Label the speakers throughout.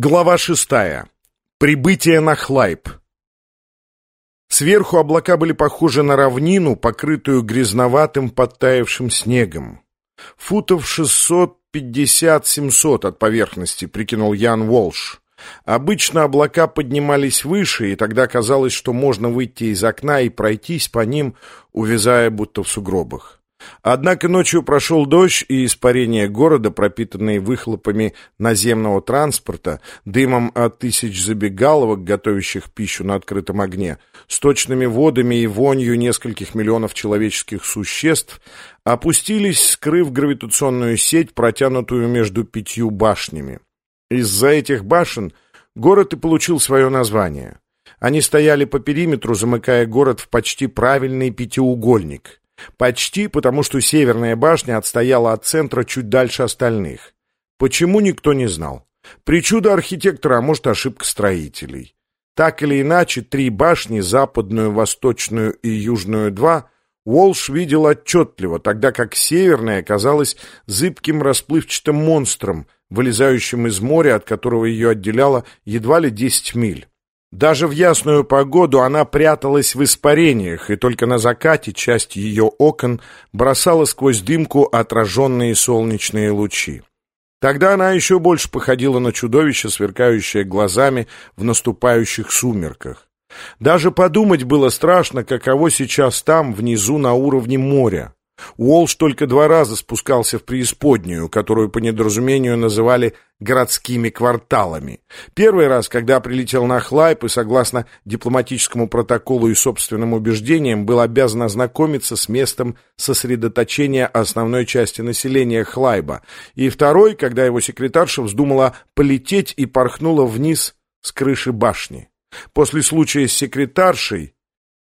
Speaker 1: Глава шестая. Прибытие на Хлайп. Сверху облака были похожи на равнину, покрытую грязноватым подтаявшим снегом. Футов 650-700 от поверхности, прикинул Ян Волш. Обычно облака поднимались выше, и тогда казалось, что можно выйти из окна и пройтись по ним, увязая будто в сугробах. Однако ночью прошел дождь, и испарения города, пропитанные выхлопами наземного транспорта, дымом от тысяч забегаловок, готовящих пищу на открытом огне, сточными водами и вонью нескольких миллионов человеческих существ, опустились, скрыв гравитационную сеть, протянутую между пятью башнями. Из-за этих башен город и получил свое название. Они стояли по периметру, замыкая город в почти правильный пятиугольник — Почти потому, что северная башня отстояла от центра чуть дальше остальных. Почему, никто не знал. Причуда архитектора, а может, ошибка строителей. Так или иначе, три башни, западную, восточную и южную два, Уолш видел отчетливо, тогда как северная оказалась зыбким расплывчатым монстром, вылезающим из моря, от которого ее отделяло едва ли десять миль. Даже в ясную погоду она пряталась в испарениях, и только на закате часть ее окон бросала сквозь дымку отраженные солнечные лучи. Тогда она еще больше походила на чудовище, сверкающее глазами в наступающих сумерках. Даже подумать было страшно, каково сейчас там, внизу, на уровне моря. Уолш только два раза спускался в преисподнюю, которую по недоразумению называли городскими кварталами. Первый раз, когда прилетел на Хлайп и, согласно дипломатическому протоколу и собственным убеждениям, был обязан ознакомиться с местом сосредоточения основной части населения Хлайба. И второй, когда его секретарша вздумала полететь и порхнула вниз с крыши башни. После случая с секретаршей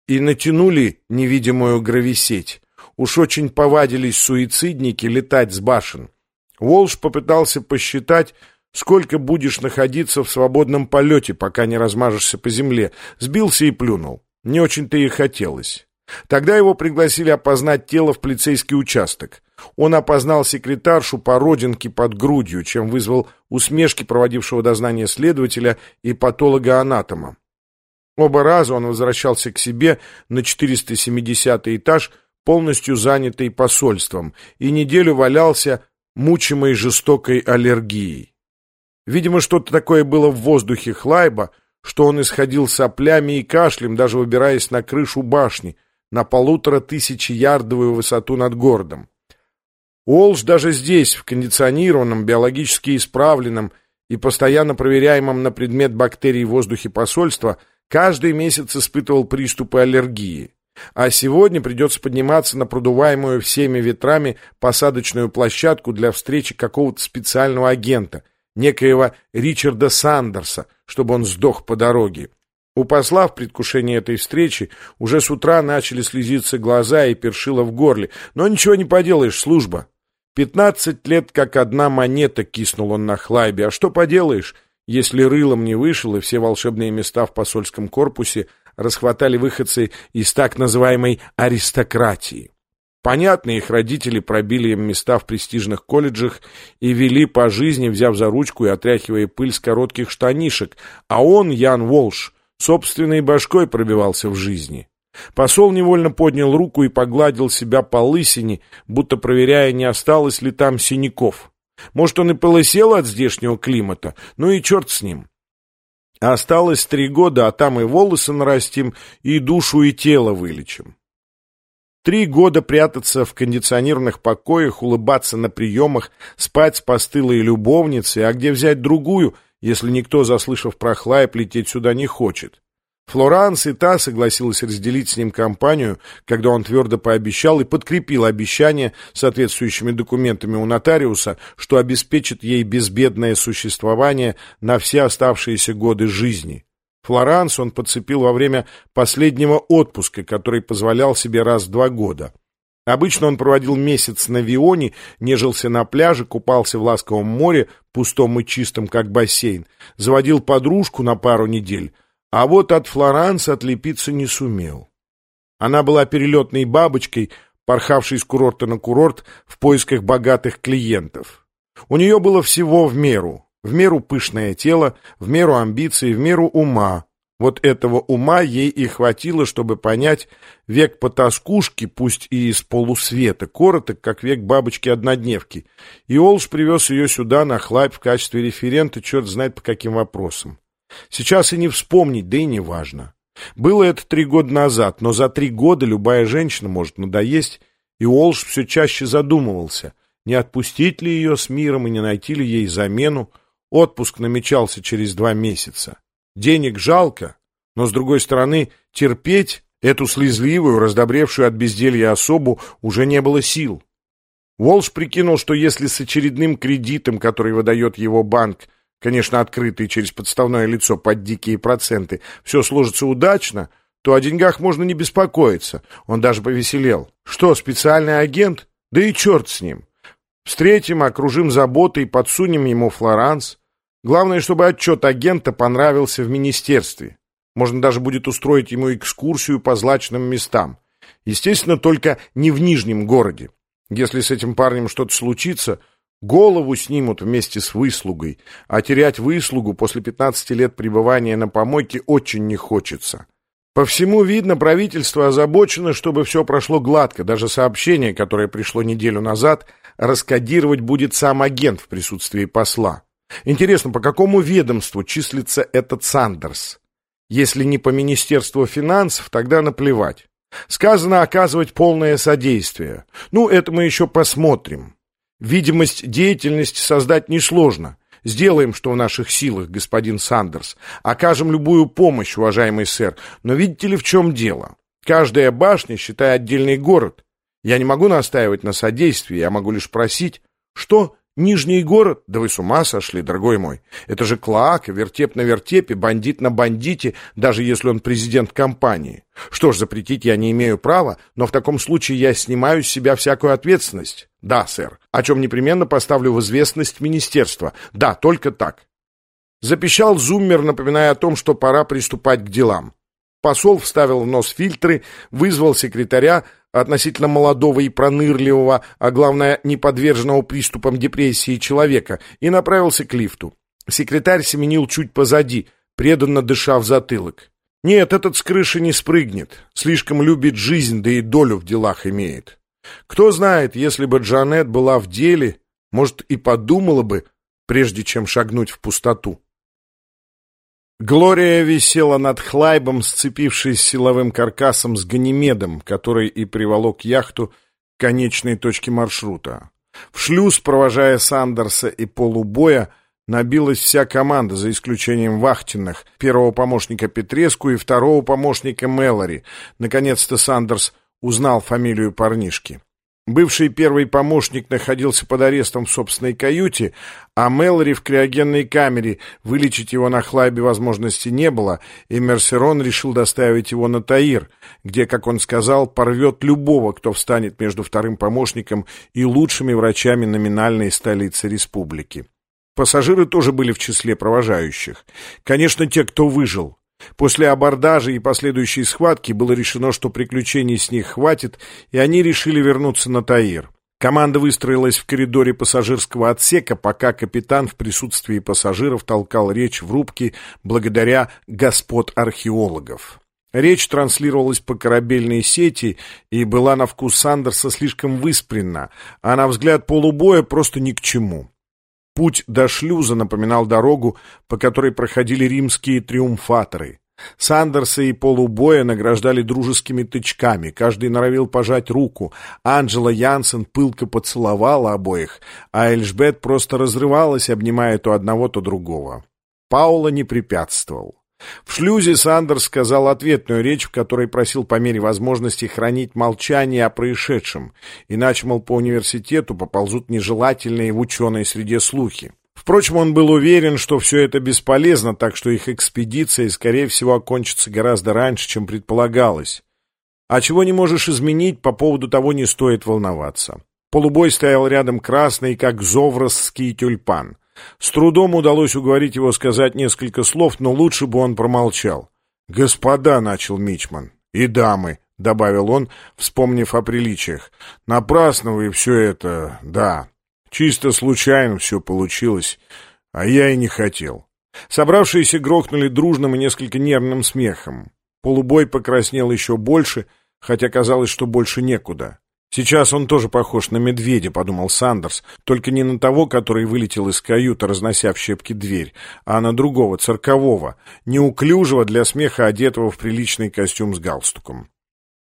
Speaker 1: и натянули невидимую грависеть. Уж очень повадились суицидники летать с башен. Волш попытался посчитать, сколько будешь находиться в свободном полете, пока не размажешься по земле. Сбился и плюнул. Не очень-то и хотелось. Тогда его пригласили опознать тело в полицейский участок. Он опознал секретаршу по родинке под грудью, чем вызвал усмешки проводившего дознание следователя и патолога-анатома. Оба раза он возвращался к себе на 470 этаж, полностью занятый посольством, и неделю валялся, мучимый жестокой аллергией. Видимо, что-то такое было в воздухе Хлайба, что он исходил соплями и кашлем, даже выбираясь на крышу башни, на полутора тысячи ярдовую высоту над городом. Уолш даже здесь, в кондиционированном, биологически исправленном и постоянно проверяемом на предмет бактерий в воздухе посольства, каждый месяц испытывал приступы аллергии. А сегодня придется подниматься на продуваемую всеми ветрами посадочную площадку для встречи какого-то специального агента, некоего Ричарда Сандерса, чтобы он сдох по дороге. У посла в предвкушении этой встречи уже с утра начали слезиться глаза и першило в горле. Но ничего не поделаешь, служба. Пятнадцать лет как одна монета киснул он на хлайбе. А что поделаешь, если рылом не вышел и все волшебные места в посольском корпусе расхватали выходцы из так называемой аристократии. Понятно, их родители пробили им места в престижных колледжах и вели по жизни, взяв за ручку и отряхивая пыль с коротких штанишек, а он, Ян Волш, собственной башкой пробивался в жизни. Посол невольно поднял руку и погладил себя по лысине, будто проверяя, не осталось ли там синяков. Может, он и полысел от здешнего климата, ну и черт с ним. Осталось три года, а там и волосы нарастим, и душу, и тело вылечим. Три года прятаться в кондиционированных покоях, улыбаться на приемах, спать с постылой любовницей, а где взять другую, если никто, заслышав про Хлайп, лететь сюда не хочет? Флоранс и та согласилась разделить с ним компанию, когда он твердо пообещал и подкрепил обещание соответствующими документами у нотариуса, что обеспечит ей безбедное существование на все оставшиеся годы жизни. Флоранс он подцепил во время последнего отпуска, который позволял себе раз в два года. Обычно он проводил месяц на Вионе, нежился на пляже, купался в ласковом море, пустом и чистом, как бассейн, заводил подружку на пару недель, а вот от Флоранс отлепиться не сумел. Она была перелетной бабочкой, порхавшей с курорта на курорт в поисках богатых клиентов. У нее было всего в меру. В меру пышное тело, в меру амбиций, в меру ума. Вот этого ума ей и хватило, чтобы понять, век потаскушки, пусть и из полусвета, короток, как век бабочки-однодневки. И Олш привез ее сюда на хлайп в качестве референта, черт знает по каким вопросам. Сейчас и не вспомнить, да и не важно. Было это три года назад, но за три года любая женщина может надоесть, и Олш все чаще задумывался, не отпустить ли ее с миром и не найти ли ей замену. Отпуск намечался через два месяца. Денег жалко, но, с другой стороны, терпеть эту слезливую, раздобревшую от безделья особу уже не было сил. Уолш прикинул, что если с очередным кредитом, который выдает его банк, конечно, открытый через подставное лицо под дикие проценты, все сложится удачно, то о деньгах можно не беспокоиться. Он даже повеселел. Что, специальный агент? Да и черт с ним. Встретим, окружим заботой, подсунем ему Флоранс. Главное, чтобы отчет агента понравился в министерстве. Можно даже будет устроить ему экскурсию по злачным местам. Естественно, только не в Нижнем городе. Если с этим парнем что-то случится, голову снимут вместе с выслугой, а терять выслугу после 15 лет пребывания на помойке очень не хочется. По всему видно, правительство озабочено, чтобы все прошло гладко. Даже сообщение, которое пришло неделю назад, раскодировать будет сам агент в присутствии посла. Интересно, по какому ведомству числится этот Сандерс? Если не по Министерству финансов, тогда наплевать. Сказано оказывать полное содействие. Ну, это мы еще посмотрим. Видимость деятельности создать несложно. Сделаем, что в наших силах, господин Сандерс. Окажем любую помощь, уважаемый сэр. Но видите ли, в чем дело? Каждая башня, считай, отдельный город. Я не могу настаивать на содействии, я могу лишь просить. Что? Нижний город? Да вы с ума сошли, дорогой мой. Это же клоака, вертеп на вертепе, бандит на бандите, даже если он президент компании. Что ж, запретить я не имею права, но в таком случае я снимаю с себя всякую ответственность. Да, сэр. О чем непременно поставлю в известность министерства. Да, только так. Запищал зуммер, напоминая о том, что пора приступать к делам. Посол вставил в нос фильтры, вызвал секретаря, относительно молодого и пронырливого, а главное, не подверженного приступам депрессии человека, и направился к лифту. Секретарь семенил чуть позади, преданно дыша в затылок. Нет, этот с крыши не спрыгнет. Слишком любит жизнь, да и долю в делах имеет. Кто знает, если бы Джанет была в деле, может, и подумала бы, прежде чем шагнуть в пустоту. Глория висела над Хлайбом, сцепившись силовым каркасом с Ганимедом, который и приволок яхту к конечной точке маршрута. В шлюз, провожая Сандерса и полубоя, набилась вся команда, за исключением вахтенных, первого помощника Петреску и второго помощника Мэлори. Наконец-то Сандерс узнал фамилию парнишки. Бывший первый помощник находился под арестом в собственной каюте, а Мэлори в криогенной камере. Вылечить его на Хлайбе возможности не было, и Мерсерон решил доставить его на Таир, где, как он сказал, порвет любого, кто встанет между вторым помощником и лучшими врачами номинальной столицы республики. Пассажиры тоже были в числе провожающих. Конечно, те, кто выжил. После абордажа и последующей схватки было решено, что приключений с них хватит, и они решили вернуться на Таир. Команда выстроилась в коридоре пассажирского отсека, пока капитан в присутствии пассажиров толкал речь в рубке благодаря господ археологов. Речь транслировалась по корабельной сети и была на вкус Сандерса слишком выспренна, а на взгляд полубоя просто ни к чему. Путь до шлюза напоминал дорогу, по которой проходили римские триумфаторы. Сандерса и полубоя награждали дружескими тычками, каждый норовил пожать руку. Анджела Янсен пылко поцеловала обоих, а Эльжбет просто разрывалась, обнимая то одного, то другого. Паула не препятствовал. В шлюзе Сандерс сказал ответную речь, в которой просил по мере возможности хранить молчание о происшедшем, иначе, мол, по университету поползут нежелательные в ученой среде слухи. Впрочем, он был уверен, что все это бесполезно, так что их экспедиция, скорее всего, окончится гораздо раньше, чем предполагалось. А чего не можешь изменить, по поводу того не стоит волноваться. Полубой стоял рядом красный, как зовросский тюльпан. С трудом удалось уговорить его сказать несколько слов, но лучше бы он промолчал. «Господа», — начал Мичман, — «и дамы», — добавил он, вспомнив о приличиях. «Напрасно вы все это... да. Чисто случайно все получилось. А я и не хотел. Собравшиеся грохнули дружным и несколько нервным смехом. Полубой покраснел еще больше, хотя казалось, что больше некуда. «Сейчас он тоже похож на медведя», — подумал Сандерс, только не на того, который вылетел из каюты, разнося в щепки дверь, а на другого, циркового, неуклюжего для смеха, одетого в приличный костюм с галстуком.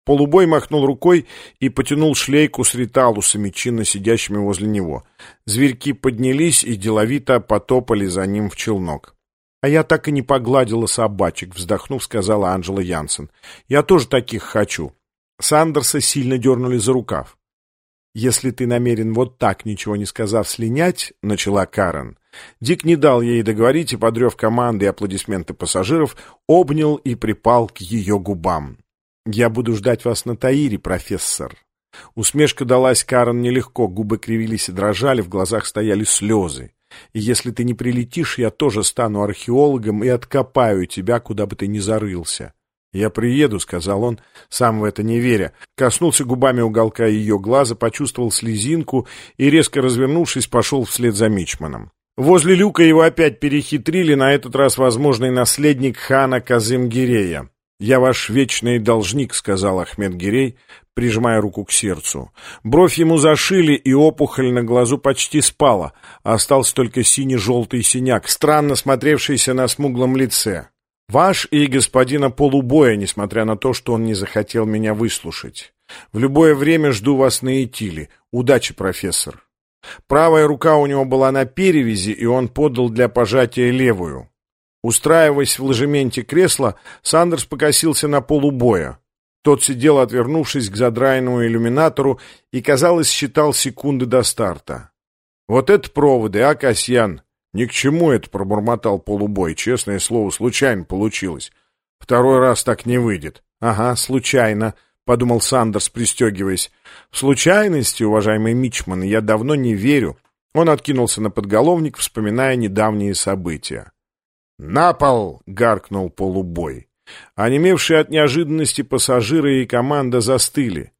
Speaker 1: Полубой махнул рукой и потянул шлейку с риталусами, чинно сидящими возле него. Зверьки поднялись и деловито потопали за ним в челнок. «А я так и не погладила собачек», — вздохнув, сказала Анжела Янсен. «Я тоже таких хочу». Сандерса сильно дернули за рукав. «Если ты намерен вот так, ничего не сказав, слинять», — начала Карен. Дик не дал ей договорить и, подрев команды и аплодисменты пассажиров, обнял и припал к ее губам. «Я буду ждать вас на Таире, профессор». Усмешка далась Карен нелегко, губы кривились и дрожали, в глазах стояли слезы. «И если ты не прилетишь, я тоже стану археологом и откопаю тебя, куда бы ты ни зарылся». «Я приеду», — сказал он, сам в это не веря. Коснулся губами уголка ее глаза, почувствовал слезинку и, резко развернувшись, пошел вслед за Мичманом. Возле люка его опять перехитрили, на этот раз возможный наследник хана Казым Гирея. «Я ваш вечный должник», — сказал Ахмед Гирей, прижимая руку к сердцу. Бровь ему зашили, и опухоль на глазу почти спала. Остался только синий-желтый синяк, странно смотревшийся на смуглом лице. Ваш и господина полубоя, несмотря на то, что он не захотел меня выслушать. В любое время жду вас на Этиле. Удачи, профессор. Правая рука у него была на перевязи, и он подал для пожатия левую. Устраиваясь в ложементе кресла, Сандерс покосился на полубоя. Тот сидел, отвернувшись к задраенному иллюминатору, и, казалось, считал секунды до старта. «Вот это проводы, а, Касьян!» «Ни к чему это», — пробормотал полубой. Честное слово, случайно получилось. Второй раз так не выйдет. «Ага, случайно», — подумал Сандерс, пристегиваясь. «В случайности, уважаемый Мичман, я давно не верю». Он откинулся на подголовник, вспоминая недавние события. «На пол!» — гаркнул полубой. Онемевшие от неожиданности пассажиры и команда застыли.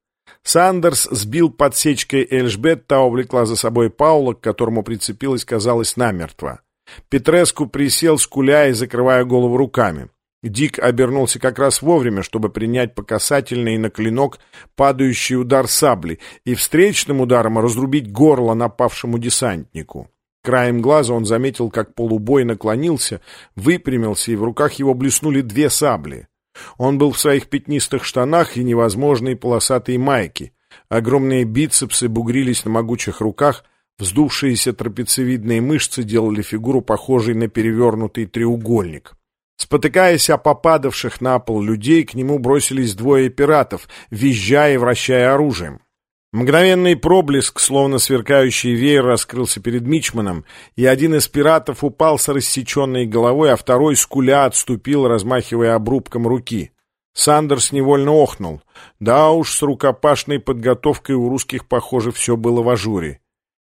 Speaker 1: Сандерс сбил подсечкой Эльжбет, та увлекла за собой Паула, к которому прицепилась, казалось, намертво. Петреску присел, скуля и закрывая голову руками. Дик обернулся как раз вовремя, чтобы принять по касательной на клинок падающий удар сабли и встречным ударом разрубить горло напавшему десантнику. Краем глаза он заметил, как полубой наклонился, выпрямился, и в руках его блеснули две сабли. Он был в своих пятнистых штанах и невозможной полосатой майке. Огромные бицепсы бугрились на могучих руках, вздувшиеся трапециевидные мышцы делали фигуру похожей на перевернутый треугольник. Спотыкаясь о попадавших на пол людей, к нему бросились двое пиратов, визжая и вращая оружием. Мгновенный проблеск, словно сверкающий веер, раскрылся перед Мичманом, и один из пиратов упал с рассеченной головой, а второй скуля отступил, размахивая обрубком руки. Сандерс невольно охнул. Да уж, с рукопашной подготовкой у русских, похоже, все было в ажуре.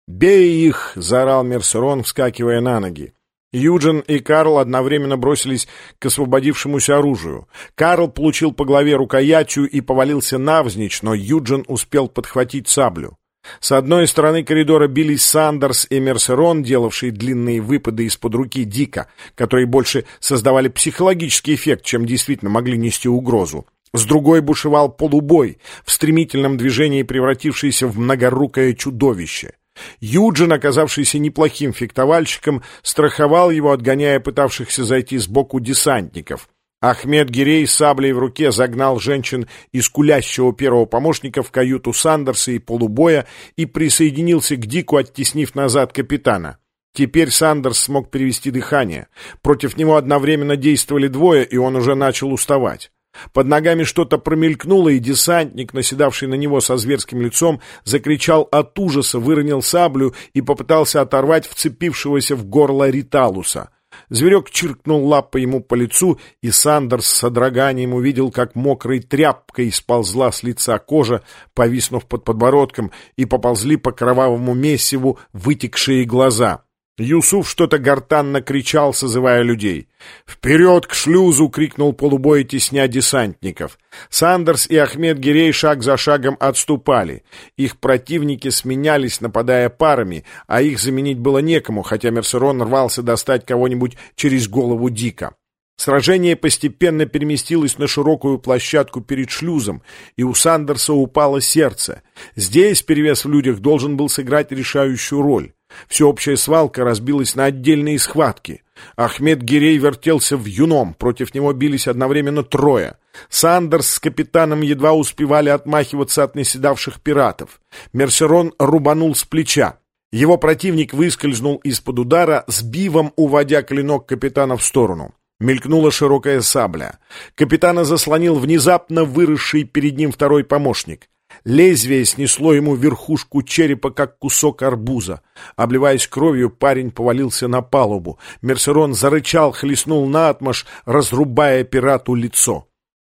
Speaker 1: «Бей их!» — заорал Мерсерон, вскакивая на ноги. Юджин и Карл одновременно бросились к освободившемуся оружию. Карл получил по голове рукоятью и повалился навзничь, но Юджин успел подхватить саблю. С одной стороны коридора бились Сандерс и Мерсерон, делавшие длинные выпады из-под руки Дика, которые больше создавали психологический эффект, чем действительно могли нести угрозу. С другой бушевал полубой, в стремительном движении превратившийся в многорукое чудовище. Юджин, оказавшийся неплохим фехтовальщиком, страховал его, отгоняя пытавшихся зайти сбоку десантников. Ахмед Гирей с саблей в руке загнал женщин из кулящего первого помощника в каюту Сандерса и полубоя и присоединился к Дику, оттеснив назад капитана. Теперь Сандерс смог перевести дыхание. Против него одновременно действовали двое, и он уже начал уставать. Под ногами что-то промелькнуло, и десантник, наседавший на него со зверским лицом, закричал от ужаса, выронил саблю и попытался оторвать вцепившегося в горло Риталуса. Зверек чиркнул лапой ему по лицу, и Сандерс с содроганием увидел, как мокрой тряпкой сползла с лица кожа, повиснув под подбородком, и поползли по кровавому месиву вытекшие глаза. Юсуф что-то гортанно кричал, созывая людей. «Вперед к шлюзу!» — крикнул полубой, тесня десантников. Сандерс и Ахмед Гирей шаг за шагом отступали. Их противники сменялись, нападая парами, а их заменить было некому, хотя Мерсерон рвался достать кого-нибудь через голову Дика. Сражение постепенно переместилось на широкую площадку перед шлюзом, и у Сандерса упало сердце. Здесь перевес в людях должен был сыграть решающую роль. Всеобщая свалка разбилась на отдельные схватки. Ахмед Гирей вертелся в юном, против него бились одновременно трое. Сандерс с капитаном едва успевали отмахиваться от наседавших пиратов. Мерсерон рубанул с плеча. Его противник выскользнул из-под удара, с бивом уводя клинок капитана в сторону. Мелькнула широкая сабля. Капитана заслонил внезапно выросший перед ним второй помощник. Лезвие снесло ему верхушку черепа, как кусок арбуза. Обливаясь кровью, парень повалился на палубу. Мерсерон зарычал, хлестнул наотмашь, разрубая пирату лицо.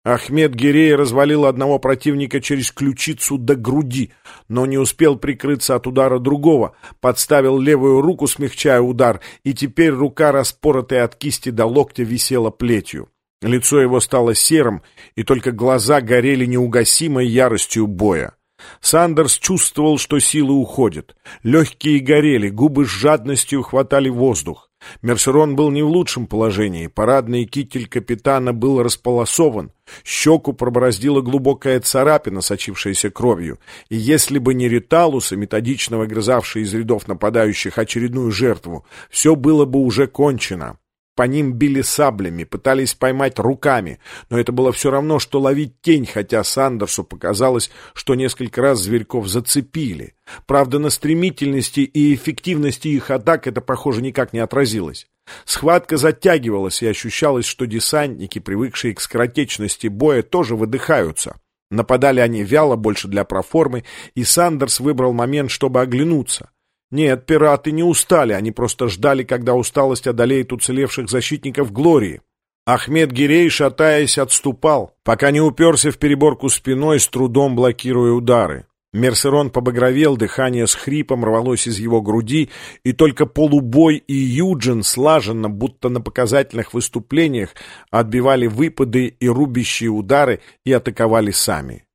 Speaker 1: Ахмед Гирей развалил одного противника через ключицу до груди, но не успел прикрыться от удара другого, подставил левую руку, смягчая удар, и теперь рука, распоротая от кисти до локтя, висела плетью. Лицо его стало серым, и только глаза горели неугасимой яростью боя. Сандерс чувствовал, что силы уходят. Легкие горели, губы с жадностью хватали воздух. Мерсерон был не в лучшем положении. Парадный китель капитана был располосован. Щеку пробороздила глубокая царапина, сочившаяся кровью. И если бы не Риталуса, методично выгрызавший из рядов нападающих очередную жертву, все было бы уже кончено. По ним били саблями, пытались поймать руками, но это было все равно, что ловить тень, хотя Сандерсу показалось, что несколько раз зверьков зацепили. Правда, на стремительности и эффективности их атак это, похоже, никак не отразилось. Схватка затягивалась, и ощущалось, что десантники, привыкшие к скоротечности боя, тоже выдыхаются. Нападали они вяло, больше для проформы, и Сандерс выбрал момент, чтобы оглянуться. Нет, пираты не устали, они просто ждали, когда усталость одолеет уцелевших защитников Глории. Ахмед Гирей, шатаясь, отступал, пока не уперся в переборку спиной, с трудом блокируя удары. Мерсерон побагровел, дыхание с хрипом рвалось из его груди, и только полубой и Юджин слаженно, будто на показательных выступлениях, отбивали выпады и рубящие удары и атаковали сами.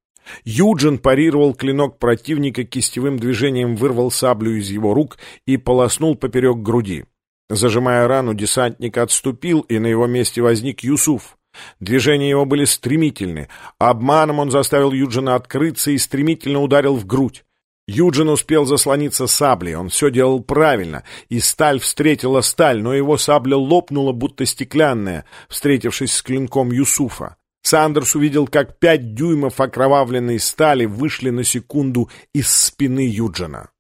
Speaker 1: Юджин парировал клинок противника, кистевым движением вырвал саблю из его рук и полоснул поперек груди. Зажимая рану, десантник отступил, и на его месте возник Юсуф. Движения его были стремительны. Обманом он заставил Юджина открыться и стремительно ударил в грудь. Юджин успел заслониться саблей, он все делал правильно, и сталь встретила сталь, но его сабля лопнула, будто стеклянная, встретившись с клинком Юсуфа. Сандерс увидел, как пять дюймов окровавленной стали вышли на секунду из спины Юджина.